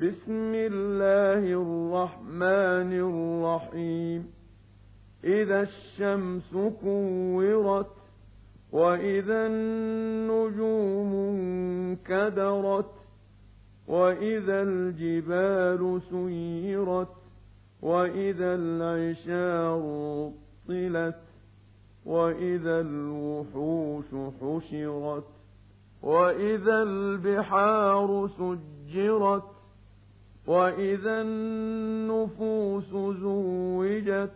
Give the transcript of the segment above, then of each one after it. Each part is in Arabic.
بسم الله الرحمن الرحيم. إذا الشمس كورت وإذا النجوم انكدرت وإذا الجبال سيرت وإذا العشار طلت وإذا الوحوش حشرت وإذا البحار سجرت وإذا النفوس زوجت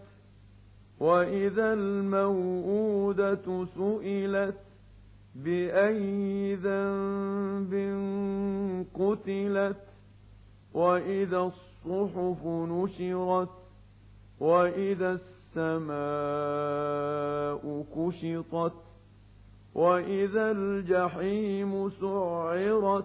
وإذا الموءودة سئلت بأي ذنب قتلت وإذا الصحف نشرت وإذا السماء كشطت وإذا الجحيم سعرت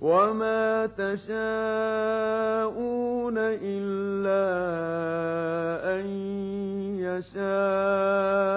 وما تشاءون إلا أن يشاء